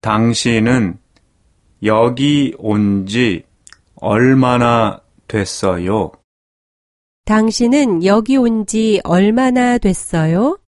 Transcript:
당신은 여기 온 지 얼마나 됐어요? 당신은 여기 온 지 얼마나 됐어요?